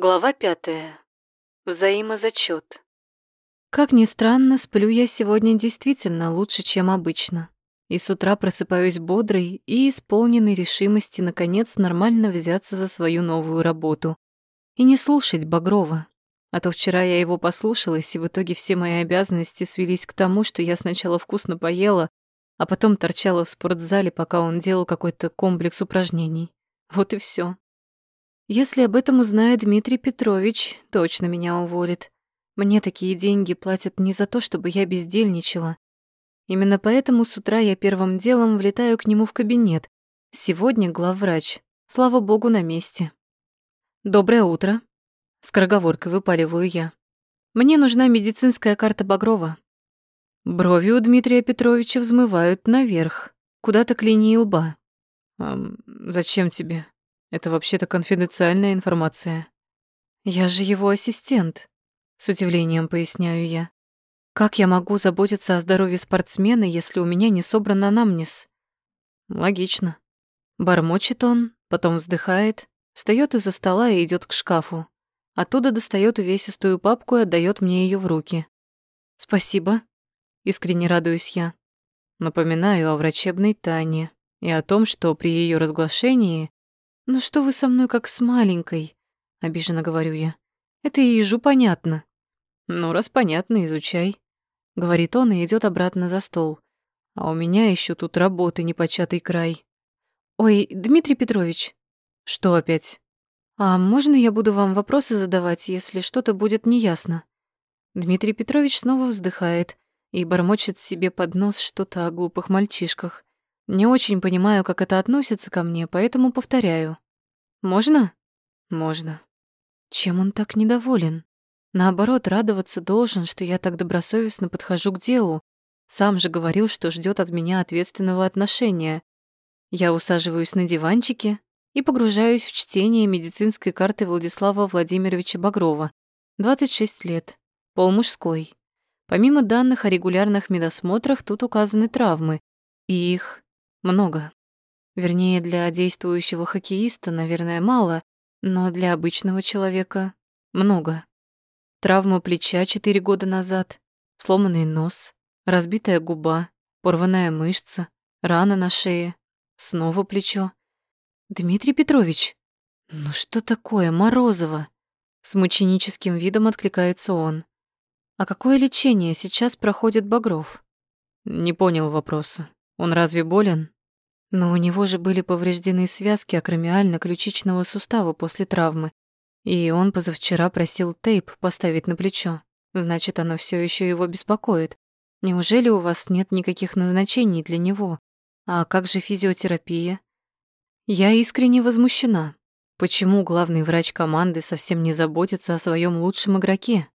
Глава пятая. Взаимозачет. Как ни странно, сплю я сегодня действительно лучше, чем обычно. И с утра просыпаюсь бодрой и исполненной решимости наконец нормально взяться за свою новую работу. И не слушать Багрова. А то вчера я его послушалась, и в итоге все мои обязанности свелись к тому, что я сначала вкусно поела, а потом торчала в спортзале, пока он делал какой-то комплекс упражнений. Вот и все. Если об этом узнает Дмитрий Петрович, точно меня уволит. Мне такие деньги платят не за то, чтобы я бездельничала. Именно поэтому с утра я первым делом влетаю к нему в кабинет. Сегодня главврач. Слава богу, на месте. «Доброе утро», — скороговоркой выпаливаю я. «Мне нужна медицинская карта Багрова». Брови у Дмитрия Петровича взмывают наверх, куда-то к линии лба. «Эм, «Зачем тебе?» Это вообще-то конфиденциальная информация. Я же его ассистент, с удивлением поясняю я. Как я могу заботиться о здоровье спортсмена, если у меня не собран анамнез? Логично. Бормочет он, потом вздыхает, встаёт из-за стола и идёт к шкафу. Оттуда достаёт увесистую папку и отдаёт мне её в руки. Спасибо, искренне радуюсь я. Напоминаю о врачебной тайне и о том, что при её разглашении «Ну что вы со мной как с маленькой?» — обиженно говорю я. «Это и ежу понятно». «Ну, раз понятно, изучай», — говорит он и идет обратно за стол. «А у меня еще тут работы непочатый край». «Ой, Дмитрий Петрович». «Что опять?» «А можно я буду вам вопросы задавать, если что-то будет неясно?» Дмитрий Петрович снова вздыхает и бормочет себе под нос что-то о глупых мальчишках. Не очень понимаю, как это относится ко мне, поэтому повторяю. Можно? Можно. Чем он так недоволен? Наоборот, радоваться должен, что я так добросовестно подхожу к делу. Сам же говорил, что ждет от меня ответственного отношения. Я усаживаюсь на диванчике и погружаюсь в чтение медицинской карты Владислава Владимировича Багрова. 26 лет. Пол мужской. Помимо данных о регулярных медосмотрах, тут указаны травмы. И их много. Вернее, для действующего хоккеиста, наверное, мало, но для обычного человека много. Травма плеча четыре года назад, сломанный нос, разбитая губа, порванная мышца, рана на шее, снова плечо. «Дмитрий Петрович, ну что такое, Морозова?» С мученическим видом откликается он. «А какое лечение сейчас проходит Багров?» Не понял вопроса. Он разве болен? Но у него же были повреждены связки акромиально-ключичного сустава после травмы, и он позавчера просил тейп поставить на плечо. Значит, оно все еще его беспокоит. Неужели у вас нет никаких назначений для него? А как же физиотерапия? Я искренне возмущена. Почему главный врач команды совсем не заботится о своем лучшем игроке?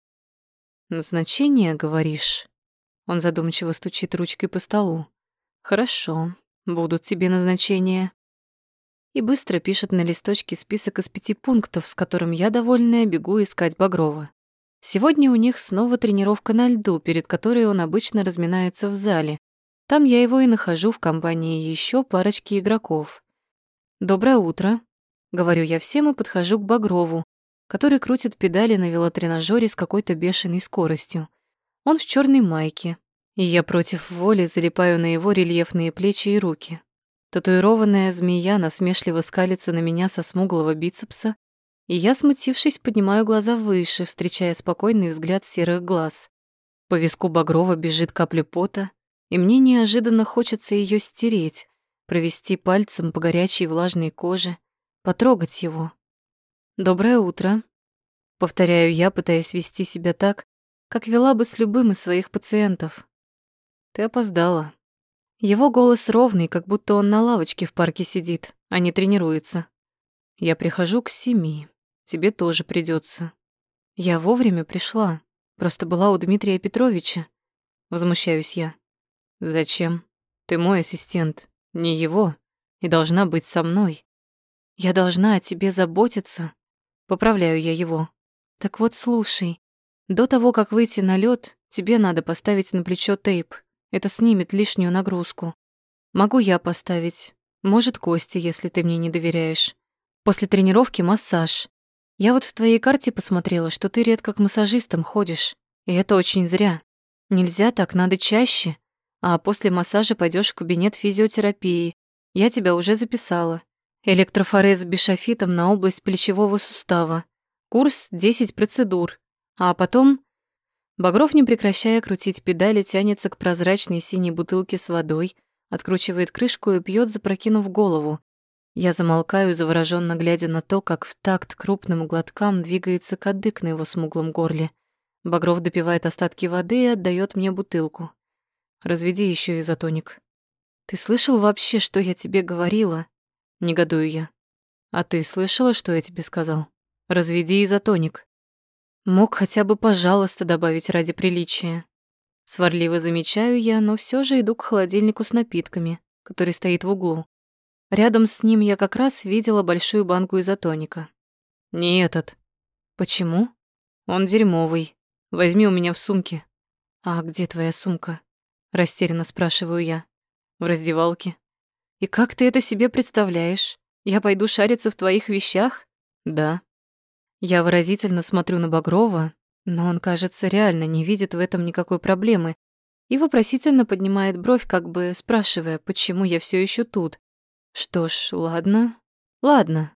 Назначение, говоришь? Он задумчиво стучит ручкой по столу. Хорошо, будут тебе назначения. И быстро пишет на листочке список из пяти пунктов, с которым я, довольная, бегу искать Багрова. Сегодня у них снова тренировка на льду, перед которой он обычно разминается в зале. Там я его и нахожу в компании еще парочки игроков. «Доброе утро», — говорю я всем и подхожу к Багрову, который крутит педали на велотренажере с какой-то бешеной скоростью. Он в черной майке, и я против воли залипаю на его рельефные плечи и руки. Татуированная змея насмешливо скалится на меня со смуглого бицепса, и я, смутившись, поднимаю глаза выше, встречая спокойный взгляд серых глаз. По виску Багрова бежит капля пота, и мне неожиданно хочется ее стереть, провести пальцем по горячей влажной коже, потрогать его. «Доброе утро», — повторяю я, пытаясь вести себя так, как вела бы с любым из своих пациентов. Ты опоздала. Его голос ровный, как будто он на лавочке в парке сидит, а не тренируется. Я прихожу к семи. Тебе тоже придется. Я вовремя пришла. Просто была у Дмитрия Петровича. Возмущаюсь я. Зачем? Ты мой ассистент, не его, и должна быть со мной. Я должна о тебе заботиться. Поправляю я его. Так вот, слушай. До того, как выйти на лед, тебе надо поставить на плечо тейп. Это снимет лишнюю нагрузку. Могу я поставить. Может, Кости, если ты мне не доверяешь. После тренировки массаж. Я вот в твоей карте посмотрела, что ты редко к массажистам ходишь, и это очень зря. Нельзя так, надо чаще. А после массажа пойдешь в кабинет физиотерапии. Я тебя уже записала. Электрофорез с бишофитом на область плечевого сустава. Курс 10 процедур. А потом... Багров, не прекращая крутить педали, тянется к прозрачной синей бутылке с водой, откручивает крышку и пьет, запрокинув голову. Я замолкаю, завороженно глядя на то, как в такт крупным глоткам двигается кадык на его смуглом горле. Багров допивает остатки воды и отдает мне бутылку. «Разведи еще изотоник». «Ты слышал вообще, что я тебе говорила?» Негодую я. «А ты слышала, что я тебе сказал? Разведи изотоник». Мог хотя бы «пожалуйста» добавить ради приличия. Сварливо замечаю я, но все же иду к холодильнику с напитками, который стоит в углу. Рядом с ним я как раз видела большую банку изотоника. Не этот. Почему? Он дерьмовый. Возьми у меня в сумке. А где твоя сумка? Растерянно спрашиваю я. В раздевалке. И как ты это себе представляешь? Я пойду шариться в твоих вещах? Да. Я выразительно смотрю на Багрова, но он, кажется, реально не видит в этом никакой проблемы и вопросительно поднимает бровь, как бы спрашивая, почему я все еще тут. Что ж, ладно, ладно.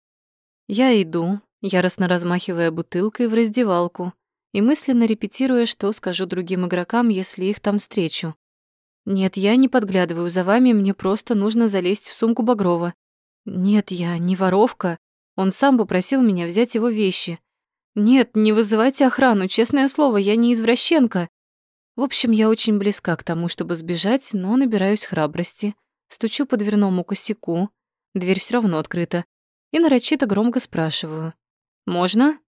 Я иду, яростно размахивая бутылкой в раздевалку и мысленно репетируя, что скажу другим игрокам, если их там встречу. Нет, я не подглядываю за вами, мне просто нужно залезть в сумку Багрова. Нет, я не воровка. Он сам попросил меня взять его вещи. Нет, не вызывайте охрану, честное слово, я не извращенка. В общем, я очень близка к тому, чтобы сбежать, но набираюсь храбрости. Стучу по дверному косяку, дверь все равно открыта, и нарочито громко спрашиваю. «Можно?»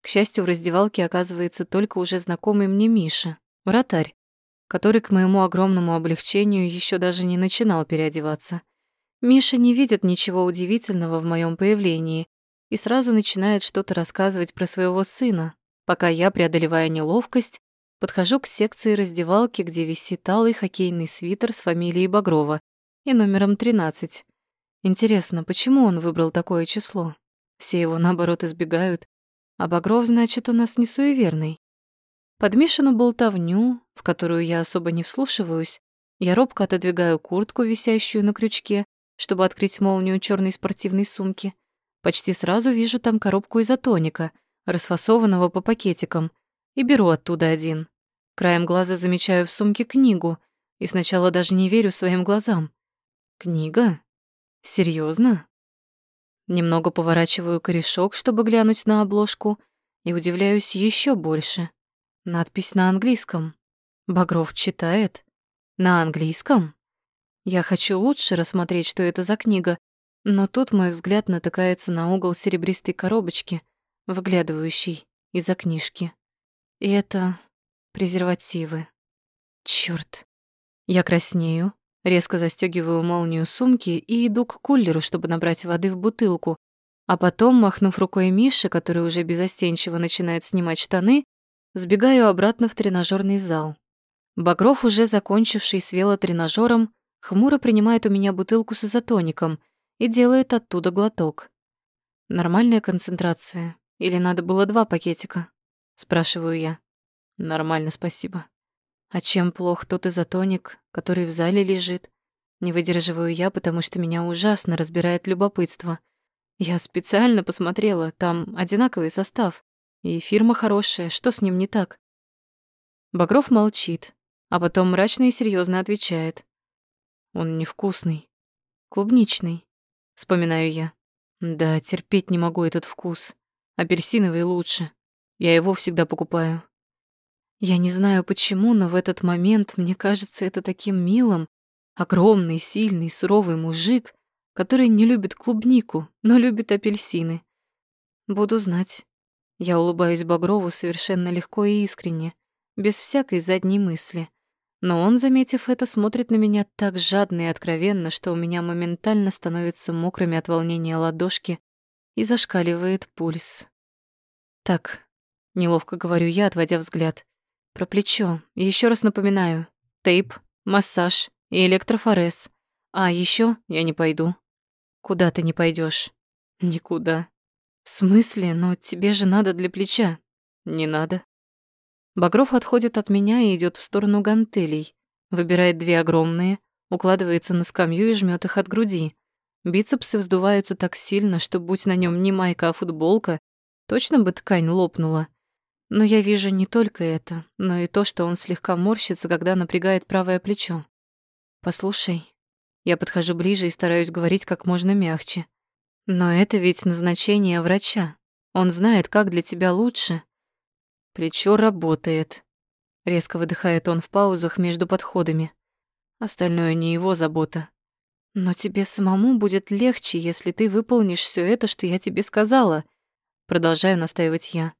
К счастью, в раздевалке оказывается только уже знакомый мне Миша, вратарь, который к моему огромному облегчению еще даже не начинал переодеваться. Миша не видит ничего удивительного в моем появлении и сразу начинает что-то рассказывать про своего сына, пока я, преодолевая неловкость, подхожу к секции раздевалки, где висит алый хоккейный свитер с фамилией Багрова и номером 13. Интересно, почему он выбрал такое число? Все его, наоборот, избегают. А Багров, значит, у нас не суеверный. Под Мишину болтовню, в которую я особо не вслушиваюсь, я робко отодвигаю куртку, висящую на крючке, чтобы открыть молнию черной спортивной сумки. Почти сразу вижу там коробку изотоника, расфасованного по пакетикам, и беру оттуда один. Краем глаза замечаю в сумке книгу, и сначала даже не верю своим глазам. Книга? Серьезно? Немного поворачиваю корешок, чтобы глянуть на обложку, и удивляюсь еще больше. Надпись на английском. Багров читает. На английском? Я хочу лучше рассмотреть, что это за книга, но тут мой взгляд натыкается на угол серебристой коробочки, выглядывающей из-за книжки. И это презервативы. Чёрт. Я краснею, Резко застегиваю молнию сумки и иду к кулеру, чтобы набрать воды в бутылку. А потом, махнув рукой Миши, который уже безостенчиво начинает снимать штаны, сбегаю обратно в тренажерный зал. Багров, уже закончивший с велотренажером, хмуро принимает у меня бутылку с изотоником и делает оттуда глоток. «Нормальная концентрация? Или надо было два пакетика?» — спрашиваю я. «Нормально, спасибо». А чем плох тот изотоник, который в зале лежит? Не выдерживаю я, потому что меня ужасно разбирает любопытство. Я специально посмотрела, там одинаковый состав. И фирма хорошая, что с ним не так? Багров молчит, а потом мрачно и серьезно отвечает. Он невкусный. Клубничный, вспоминаю я. Да, терпеть не могу этот вкус. Апельсиновый лучше. Я его всегда покупаю. Я не знаю почему, но в этот момент мне кажется это таким милым. Огромный, сильный, суровый мужик, который не любит клубнику, но любит апельсины. Буду знать. Я улыбаюсь Багрову совершенно легко и искренне, без всякой задней мысли. Но он, заметив это, смотрит на меня так жадно и откровенно, что у меня моментально становятся мокрыми от волнения ладошки и зашкаливает пульс. «Так», — неловко говорю я, отводя взгляд, про плечо. Еще раз напоминаю. Тейп, массаж и электрофорез. А еще я не пойду. Куда ты не пойдешь? Никуда. В смысле? Но тебе же надо для плеча. Не надо. Багров отходит от меня и идет в сторону гантелей. Выбирает две огромные, укладывается на скамью и жмет их от груди. Бицепсы вздуваются так сильно, что будь на нем не майка, а футболка, точно бы ткань лопнула. Но я вижу не только это, но и то, что он слегка морщится, когда напрягает правое плечо. «Послушай». Я подхожу ближе и стараюсь говорить как можно мягче. «Но это ведь назначение врача. Он знает, как для тебя лучше». Плечо работает. Резко выдыхает он в паузах между подходами. Остальное не его забота. Но тебе самому будет легче, если ты выполнишь все это, что я тебе сказала. Продолжаю настаивать я.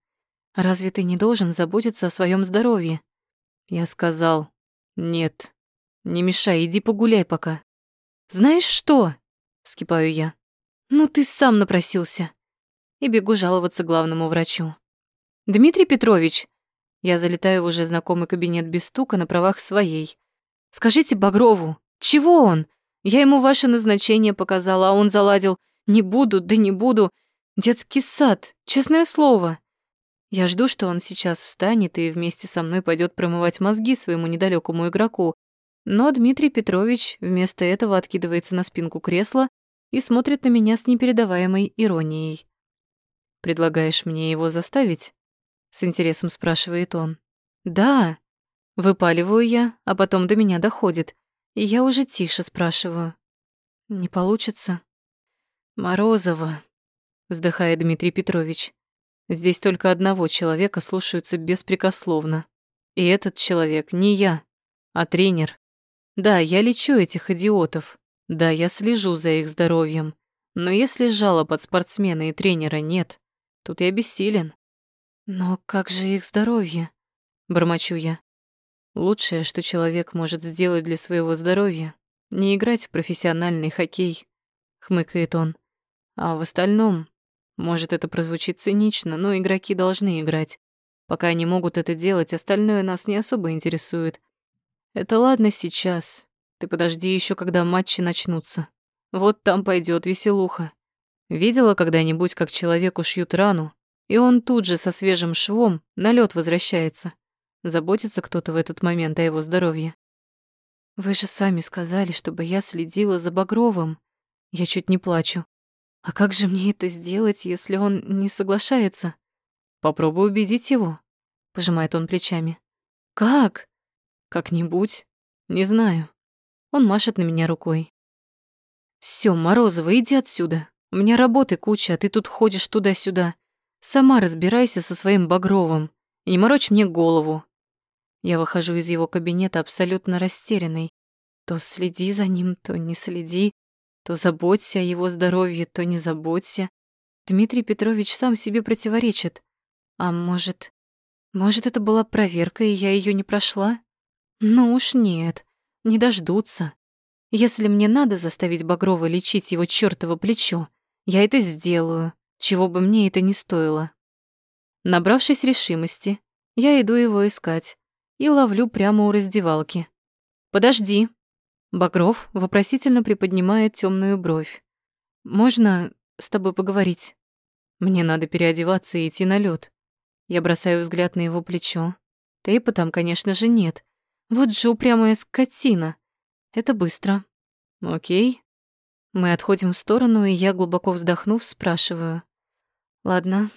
Разве ты не должен заботиться о своем здоровье? Я сказал: "Нет. Не мешай, иди погуляй пока". Знаешь что? вскипаю я. Ну ты сам напросился. И бегу жаловаться главному врачу. Дмитрий Петрович, я залетаю в уже знакомый кабинет без стука на правах своей. Скажите Багрову, чего он? Я ему ваше назначение показала, а он заладил. Не буду, да не буду. Детский сад, честное слово. Я жду, что он сейчас встанет и вместе со мной пойдет промывать мозги своему недалекому игроку. Но Дмитрий Петрович вместо этого откидывается на спинку кресла и смотрит на меня с непередаваемой иронией. «Предлагаешь мне его заставить?» С интересом спрашивает он. «Да». Выпаливаю я, а потом до меня доходит, и я уже тише спрашиваю. «Не получится?» «Морозова», — вздыхает Дмитрий Петрович. «Здесь только одного человека слушаются беспрекословно. И этот человек не я, а тренер. Да, я лечу этих идиотов. Да, я слежу за их здоровьем. Но если жалоб от спортсмена и тренера нет, тут я бессилен. Но как же их здоровье? Бормочу я. Лучшее, что человек может сделать для своего здоровья, не играть в профессиональный хоккей, хмыкает он. А в остальном, может, это прозвучит цинично, но игроки должны играть. Пока они могут это делать, остальное нас не особо интересует. Это ладно сейчас. Ты подожди еще, когда матчи начнутся. Вот там пойдет веселуха. Видела когда-нибудь, как человеку шьют рану, и он тут же со свежим швом на лед возвращается. Заботится кто-то в этот момент о его здоровье. Вы же сами сказали, чтобы я следила за Багровым. Я чуть не плачу. А как же мне это сделать, если он не соглашается? Попробуй убедить его, пожимает он плечами. Как? Как-нибудь. Не знаю. Он машет на меня рукой. Всё, Морозова, иди отсюда. У меня работы куча, а ты тут ходишь туда-сюда. Сама разбирайся со своим Багровым не морочь мне голову. Я выхожу из его кабинета абсолютно растерянной. То следи за ним, то не следи, то заботься о его здоровье, то не заботься. Дмитрий Петрович сам себе противоречит. А может... Может, это была проверка, и я ее не прошла? Ну уж нет, не дождутся. Если мне надо заставить Багрова лечить его чёртово плечо, я это сделаю, чего бы мне это ни стоило. Набравшись решимости, я иду его искать и ловлю прямо у раздевалки. «Подожди!» Багров вопросительно приподнимает темную бровь. «Можно с тобой поговорить?» Мне надо переодеваться и идти на лед. Я бросаю взгляд на его плечо. Тейпа там, конечно же, нет. Вот же упрямая скотина. Это быстро. Окей. Мы отходим в сторону, и я, глубоко вздохнув, спрашиваю. Ладно,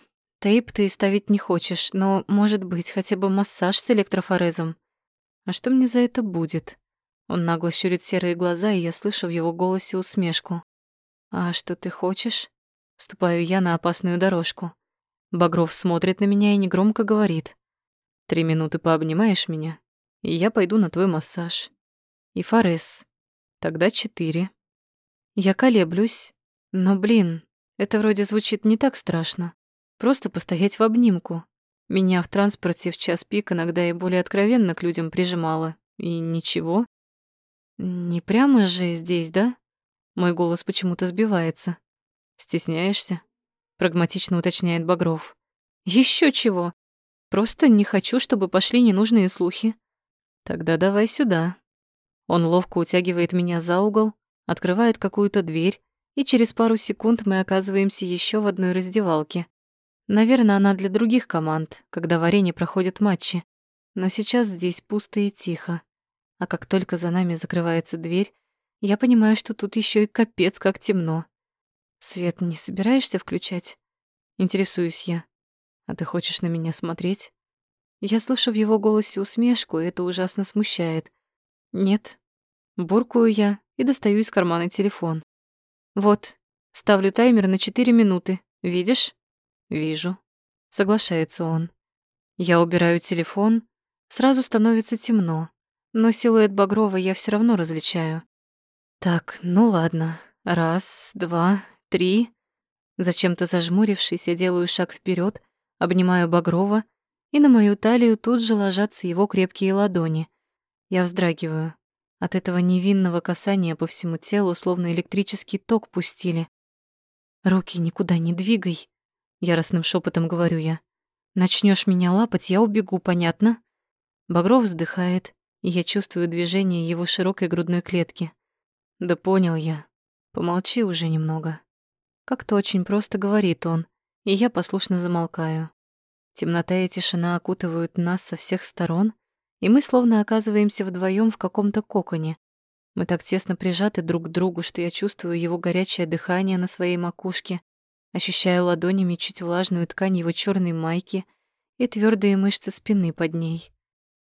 Тейп ты ставить не хочешь, но, может быть, хотя бы массаж с электрофорезом. А что мне за это будет? Он нагло щурит серые глаза, и я слышу в его голосе усмешку. А что ты хочешь? Ступаю я на опасную дорожку. Багров смотрит на меня и негромко говорит. Три минуты пообнимаешь меня, и я пойду на твой массаж. И форез. Тогда четыре. Я колеблюсь, но, блин, это вроде звучит не так страшно. Просто постоять в обнимку. Меня в транспорте в час пик иногда и более откровенно к людям прижимало. И ничего. Не прямо же здесь, да? Мой голос почему-то сбивается. Стесняешься? Прагматично уточняет Багров. Еще чего? Просто не хочу, чтобы пошли ненужные слухи. Тогда давай сюда. Он ловко утягивает меня за угол, открывает какую-то дверь и через пару секунд мы оказываемся еще в одной раздевалке. Наверное, она для других команд, когда в арене проходят матчи. Но сейчас здесь пусто и тихо. А как только за нами закрывается дверь, я понимаю, что тут еще и капец как темно. Свет не собираешься включать? Интересуюсь я. А ты хочешь на меня смотреть? Я слышу в его голосе усмешку, и это ужасно смущает. Нет. Буркую я и достаю из кармана телефон. Вот, ставлю таймер на 4 минуты. Видишь? Вижу. Соглашается он. Я убираю телефон, сразу становится темно, но силуэт Багрова я все равно различаю. Так, ну ладно. Раз, два, три. Зачем-то зажмурившись, я делаю шаг вперед, обнимаю Багрова и на мою талию тут же ложатся его крепкие ладони. Я вздрагиваю. От этого невинного касания по всему телу словно электрический ток пустили. «Руки никуда не двигай», — яростным шепотом говорю я. Начнешь меня лапать, я убегу, понятно?» Багров вздыхает, и я чувствую движение его широкой грудной клетки. «Да понял я. Помолчи уже немного». Как-то очень просто говорит он, и я послушно замолкаю. Темнота и тишина окутывают нас со всех сторон, и мы словно оказываемся вдвоем в каком-то коконе. Мы так тесно прижаты друг к другу, что я чувствую его горячее дыхание на своей макушке, ощущаю ладонями чуть влажную ткань его черной майки и твердые мышцы спины под ней.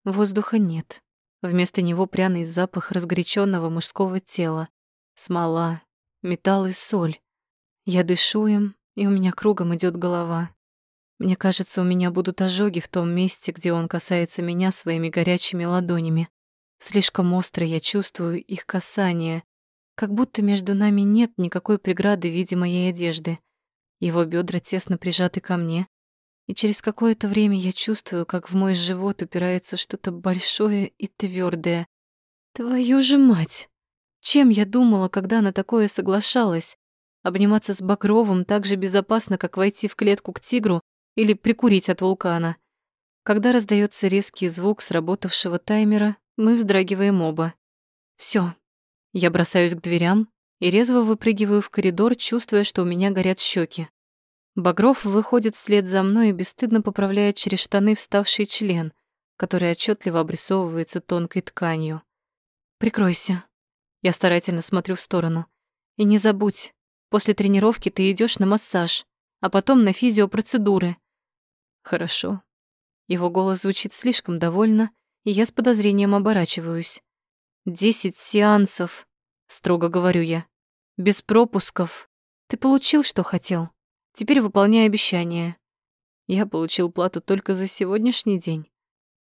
Воздуха нет. Вместо него пряный запах разгоряченного мужского тела, смола, металл и соль. Я дышу им, и у меня кругом идет голова. Мне кажется, у меня будут ожоги в том месте, где он касается меня своими горячими ладонями. Слишком остро я чувствую их касание, как будто между нами нет никакой преграды в виде моей одежды. Его бедра тесно прижаты ко мне, и через какое-то время я чувствую, как в мой живот упирается что-то большое и твердое. Твою же мать! Чем я думала, когда на такое соглашалась? Обниматься с Багровым так же безопасно, как войти в клетку к тигру или прикурить от вулкана. Когда раздается резкий звук сработавшего таймера, мы вздрагиваем оба. Все. Я бросаюсь к дверям и резво выпрыгиваю в коридор, чувствуя, что у меня горят щеки. Багров выходит вслед за мной и бесстыдно поправляет через штаны вставший член, который отчетливо обрисовывается тонкой тканью. «Прикройся». Я старательно смотрю в сторону. «И не забудь, после тренировки ты идешь на массаж, а потом на физиопроцедуры. Хорошо. Его голос звучит слишком довольно, и я с подозрением оборачиваюсь. Десять сеансов, строго говорю я. Без пропусков. Ты получил, что хотел. Теперь выполняй обещание. Я получил плату только за сегодняшний день.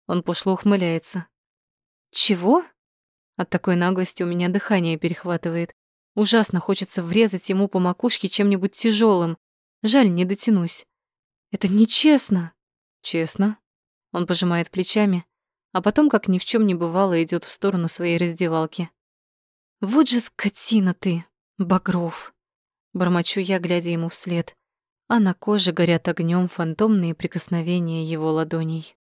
Он пошло ухмыляется. Чего? От такой наглости у меня дыхание перехватывает. Ужасно хочется врезать ему по макушке чем-нибудь тяжелым. Жаль, не дотянусь. Это нечестно. Честно. Он пожимает плечами, а потом, как ни в чем не бывало, идет в сторону своей раздевалки. Вот же скотина ты, Багров. Бормочу я, глядя ему вслед, а на коже горят огнем фантомные прикосновения его ладоней.